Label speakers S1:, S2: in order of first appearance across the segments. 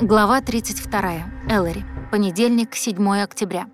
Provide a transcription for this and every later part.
S1: Глава 32. Эллари. Понедельник, 7 октября.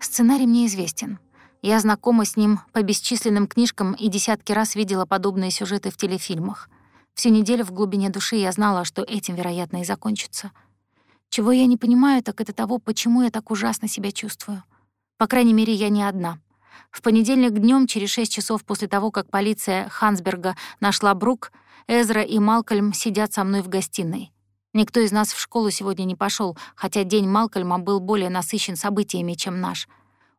S1: Сценарий мне известен. Я знакома с ним по бесчисленным книжкам и десятки раз видела подобные сюжеты в телефильмах. Всю неделю в глубине души я знала, что этим, вероятно, и закончится. Чего я не понимаю, так это того, почему я так ужасно себя чувствую. По крайней мере, я не одна. В понедельник днем, через шесть часов после того, как полиция Хансберга нашла Брук, Эзра и Малкольм сидят со мной в гостиной. Никто из нас в школу сегодня не пошел, хотя день Малкольма был более насыщен событиями, чем наш.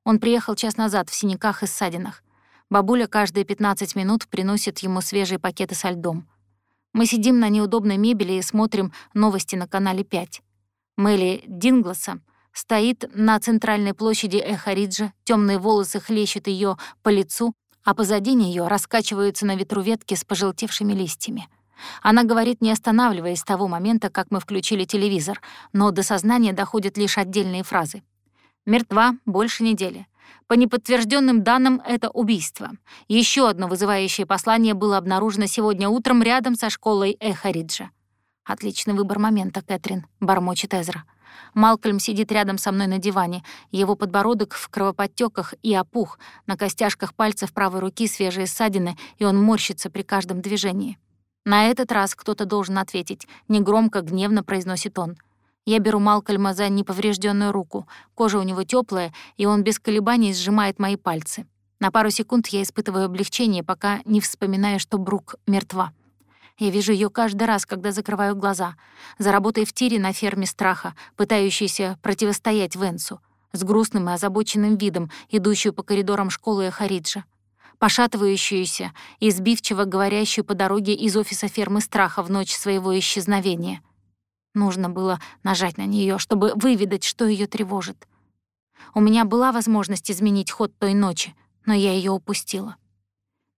S1: Он приехал час назад в синяках и ссадинах. Бабуля каждые 15 минут приносит ему свежие пакеты со льдом. Мы сидим на неудобной мебели и смотрим новости на канале 5. Мэлли Дингласа стоит на центральной площади Эхариджа, темные волосы хлещут ее по лицу, а позади нее раскачиваются на ветру ветки с пожелтевшими листьями. Она говорит, не останавливаясь с того момента, как мы включили телевизор, но до сознания доходят лишь отдельные фразы. «Мертва больше недели. По неподтвержденным данным, это убийство. Еще одно вызывающее послание было обнаружено сегодня утром рядом со школой Эхариджа. «Отличный выбор момента, Кэтрин», — бормочет Эзра. Малкольм сидит рядом со мной на диване, его подбородок в кровоподтеках и опух, на костяшках пальцев правой руки свежие ссадины, и он морщится при каждом движении. На этот раз кто-то должен ответить, негромко, гневно произносит он. Я беру Малкольма за неповрежденную руку. Кожа у него теплая, и он без колебаний сжимает мои пальцы. На пару секунд я испытываю облегчение, пока не вспоминаю, что Брук мертва. Я вижу ее каждый раз, когда закрываю глаза. За работой в тире на ферме страха, пытающейся противостоять Венсу, с грустным и озабоченным видом, идущую по коридорам школы Хариджа пошатывающуюся и сбивчиво говорящую по дороге из офиса фермы страха в ночь своего исчезновения. Нужно было нажать на нее, чтобы выведать, что ее тревожит. У меня была возможность изменить ход той ночи, но я ее упустила.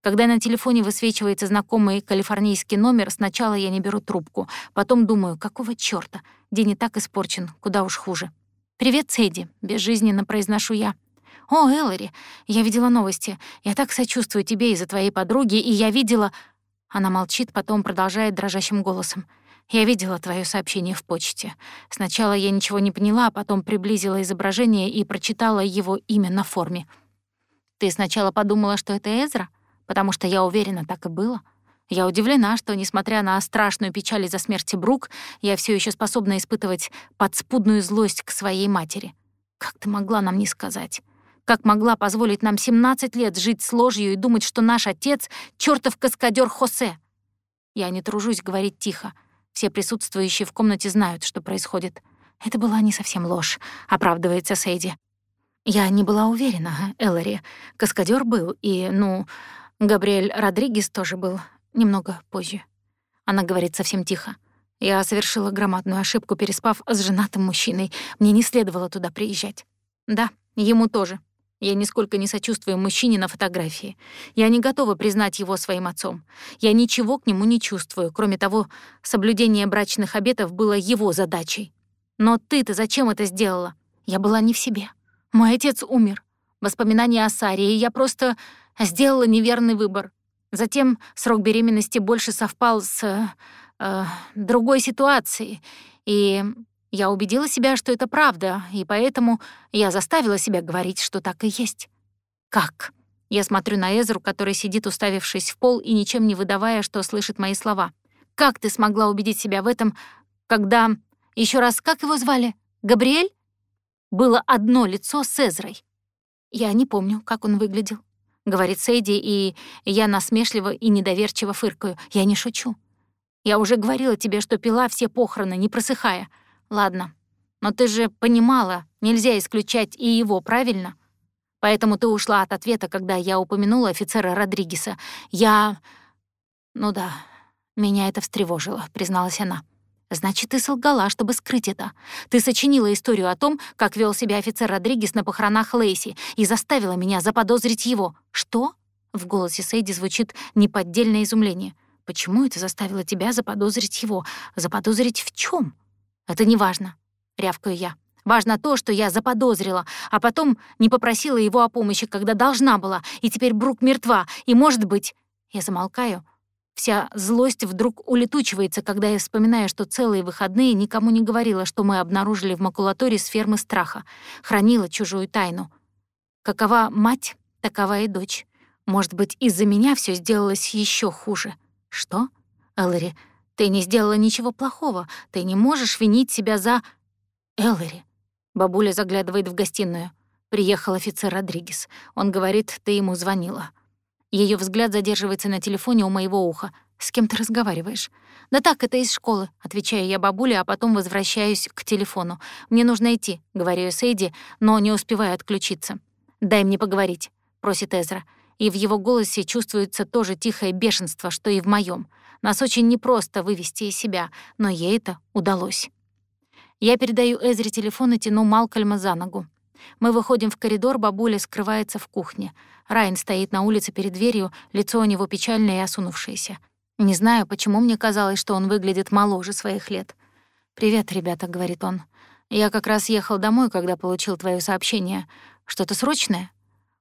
S1: Когда на телефоне высвечивается знакомый калифорнийский номер, сначала я не беру трубку, потом думаю, какого чёрта, день и так испорчен, куда уж хуже. «Привет, Сэдди», — безжизненно произношу я. «О, Эллари, я видела новости. Я так сочувствую тебе из-за твоей подруги, и я видела...» Она молчит, потом продолжает дрожащим голосом. «Я видела твое сообщение в почте. Сначала я ничего не поняла, а потом приблизила изображение и прочитала его имя на форме. Ты сначала подумала, что это Эзра? Потому что я уверена, так и было». Я удивлена, что, несмотря на страшную печаль из-за смерти Брук, я все еще способна испытывать подспудную злость к своей матери. Как ты могла нам не сказать? Как могла позволить нам 17 лет жить с ложью и думать, что наш отец — чертов каскадер Хосе? Я не тружусь говорить тихо. Все присутствующие в комнате знают, что происходит. Это была не совсем ложь, оправдывается Сейди. Я не была уверена, Эллари. Каскадер был, и, ну, Габриэль Родригес тоже был. Немного позже. Она говорит совсем тихо. Я совершила громадную ошибку, переспав с женатым мужчиной. Мне не следовало туда приезжать. Да, ему тоже. Я нисколько не сочувствую мужчине на фотографии. Я не готова признать его своим отцом. Я ничего к нему не чувствую. Кроме того, соблюдение брачных обетов было его задачей. Но ты-то зачем это сделала? Я была не в себе. Мой отец умер. Воспоминания о Саре, и я просто сделала неверный выбор. Затем срок беременности больше совпал с э, другой ситуацией, и я убедила себя, что это правда, и поэтому я заставила себя говорить, что так и есть. Как? Я смотрю на Эзру, который сидит, уставившись в пол и ничем не выдавая, что слышит мои слова. Как ты смогла убедить себя в этом, когда... Еще раз, как его звали? Габриэль? Было одно лицо с Эзрой. Я не помню, как он выглядел. Говорит Сэйди, и я насмешливо и недоверчиво фыркаю. Я не шучу. Я уже говорила тебе, что пила все похороны, не просыхая. Ладно, но ты же понимала, нельзя исключать и его, правильно? Поэтому ты ушла от ответа, когда я упомянула офицера Родригеса. Я... Ну да, меня это встревожило, призналась она. Значит, ты солгала, чтобы скрыть это. Ты сочинила историю о том, как вел себя офицер Родригес на похоронах Лейси и заставила меня заподозрить его. Что? В голосе Сейди звучит неподдельное изумление. Почему это заставило тебя заподозрить его? Заподозрить в чем? «Это не важно», — рявкаю я. «Важно то, что я заподозрила, а потом не попросила его о помощи, когда должна была, и теперь Брук мертва, и, может быть...» Я замолкаю, Вся злость вдруг улетучивается, когда я вспоминаю, что целые выходные никому не говорила, что мы обнаружили в макулатуре с фермы страха, хранила чужую тайну. Какова мать, такова и дочь. Может быть, из-за меня все сделалось еще хуже. Что? Эллари, ты не сделала ничего плохого. Ты не можешь винить себя за... Эллари. Бабуля заглядывает в гостиную. Приехал офицер Родригес. Он говорит, ты ему звонила. Ее взгляд задерживается на телефоне у моего уха. «С кем ты разговариваешь?» «Да так, это из школы», — отвечаю я бабуле, а потом возвращаюсь к телефону. «Мне нужно идти», — говорю я Сейди, но не успеваю отключиться. «Дай мне поговорить», — просит Эзра. И в его голосе чувствуется то же тихое бешенство, что и в моем. Нас очень непросто вывести из себя, но ей это удалось. Я передаю Эзре телефон и тяну Малкольма за ногу. Мы выходим в коридор, бабуля скрывается в кухне. Райан стоит на улице перед дверью, лицо у него печальное и осунувшееся. Не знаю, почему мне казалось, что он выглядит моложе своих лет. «Привет, ребята», — говорит он. «Я как раз ехал домой, когда получил твоё сообщение. Что-то срочное?»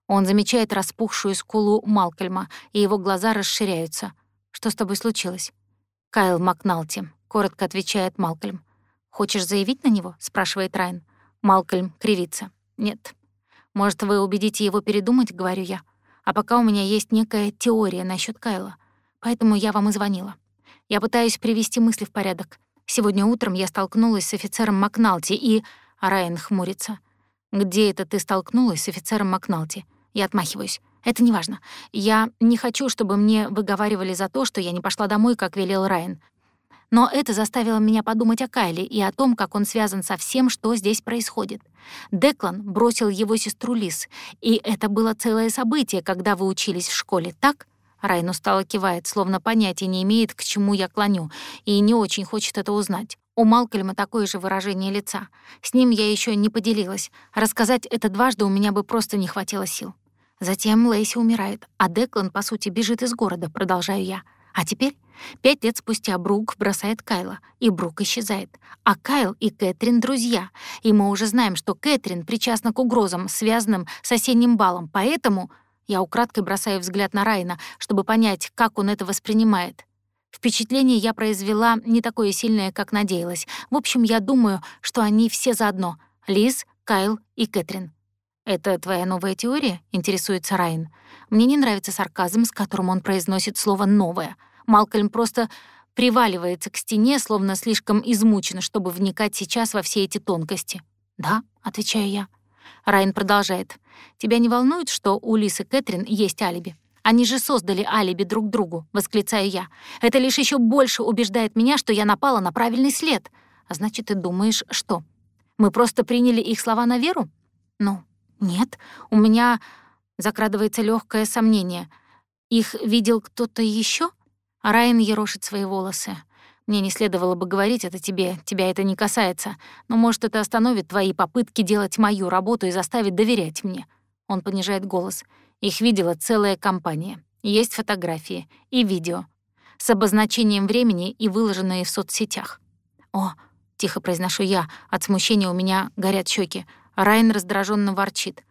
S1: Он замечает распухшую скулу Малкольма, и его глаза расширяются. «Что с тобой случилось?» «Кайл Макналти», — коротко отвечает Малкольм. «Хочешь заявить на него?» — спрашивает Райан. Малкольм кривится. «Нет. Может, вы убедите его передумать?» — говорю я. «А пока у меня есть некая теория насчет Кайла. Поэтому я вам и звонила. Я пытаюсь привести мысли в порядок. Сегодня утром я столкнулась с офицером Макналти и...» Райан хмурится. «Где это ты столкнулась с офицером Макналти?» Я отмахиваюсь. «Это неважно. Я не хочу, чтобы мне выговаривали за то, что я не пошла домой, как велел Райан. Но это заставило меня подумать о Кайле и о том, как он связан со всем, что здесь происходит. Деклан бросил его сестру Лис, и это было целое событие, когда вы учились в школе, так? Райн устало кивает, словно понятия не имеет, к чему я клоню, и не очень хочет это узнать. У Малкольма такое же выражение лица. С ним я еще не поделилась. Рассказать это дважды у меня бы просто не хватило сил. Затем Лейси умирает, а Деклан, по сути, бежит из города, продолжаю я. А теперь, пять лет спустя, Брук бросает Кайла, и Брук исчезает. А Кайл и Кэтрин — друзья, и мы уже знаем, что Кэтрин причастна к угрозам, связанным с осенним балом, поэтому я украдкой бросаю взгляд на Райна, чтобы понять, как он это воспринимает. Впечатление я произвела не такое сильное, как надеялась. В общем, я думаю, что они все заодно — Лиз, Кайл и Кэтрин. «Это твоя новая теория?» — интересуется Райан. Мне не нравится сарказм, с которым он произносит слово «новое». Малкольм просто приваливается к стене, словно слишком измучен, чтобы вникать сейчас во все эти тонкости. «Да», — отвечаю я. Райан продолжает. «Тебя не волнует, что у Лисы и Кэтрин есть алиби? Они же создали алиби друг другу», — восклицаю я. «Это лишь еще больше убеждает меня, что я напала на правильный след. А значит, ты думаешь, что? Мы просто приняли их слова на веру? Ну, нет, у меня закрадывается легкое сомнение. Их видел кто-то еще? Райан ерошит свои волосы. Мне не следовало бы говорить это тебе, тебя это не касается, но, может, это остановит твои попытки делать мою работу и заставит доверять мне. Он понижает голос. Их видела целая компания. Есть фотографии и видео с обозначением времени и выложенные в соцсетях. «О», — тихо произношу я, от смущения у меня горят щеки. Райан раздраженно ворчит.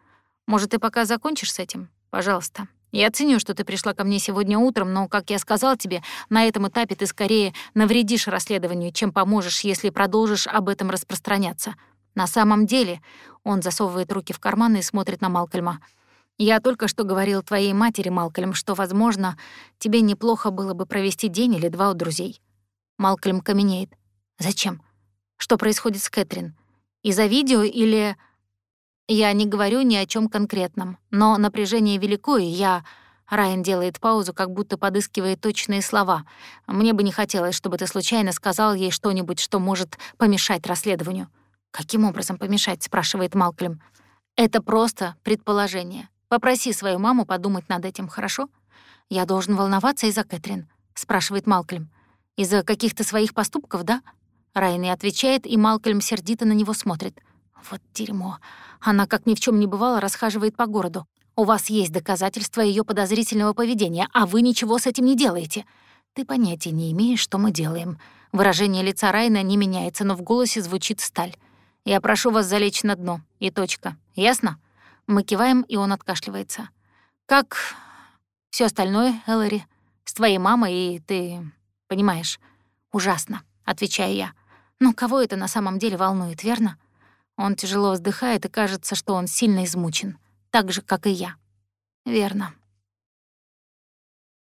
S1: «Может, ты пока закончишь с этим? Пожалуйста. Я ценю, что ты пришла ко мне сегодня утром, но, как я сказал тебе, на этом этапе ты скорее навредишь расследованию, чем поможешь, если продолжишь об этом распространяться. На самом деле...» Он засовывает руки в карманы и смотрит на Малкольма. «Я только что говорил твоей матери, Малкольм, что, возможно, тебе неплохо было бы провести день или два у друзей». Малкольм каменеет. «Зачем? Что происходит с Кэтрин? Из-за видео или...» Я не говорю ни о чем конкретном, но напряжение велико, и я... Райан делает паузу, как будто подыскивает точные слова. Мне бы не хотелось, чтобы ты случайно сказал ей что-нибудь, что может помешать расследованию. «Каким образом помешать?» — спрашивает Малклем. «Это просто предположение. Попроси свою маму подумать над этим, хорошо?» «Я должен волноваться из-за Кэтрин», — спрашивает Малклем. «Из-за каких-то своих поступков, да?» Райан и отвечает, и Малкольм сердито на него смотрит. «Вот дерьмо. Она, как ни в чем не бывало, расхаживает по городу. У вас есть доказательства ее подозрительного поведения, а вы ничего с этим не делаете. Ты понятия не имеешь, что мы делаем. Выражение лица Райна не меняется, но в голосе звучит сталь. Я прошу вас залечь на дно. И точка. Ясно? Мы киваем, и он откашливается. Как все остальное, Эллари? с твоей мамой, и ты... понимаешь, ужасно», — отвечаю я. «Но кого это на самом деле волнует, верно?» Он тяжело вздыхает, и кажется, что он сильно измучен, так же, как и я. «Верно»,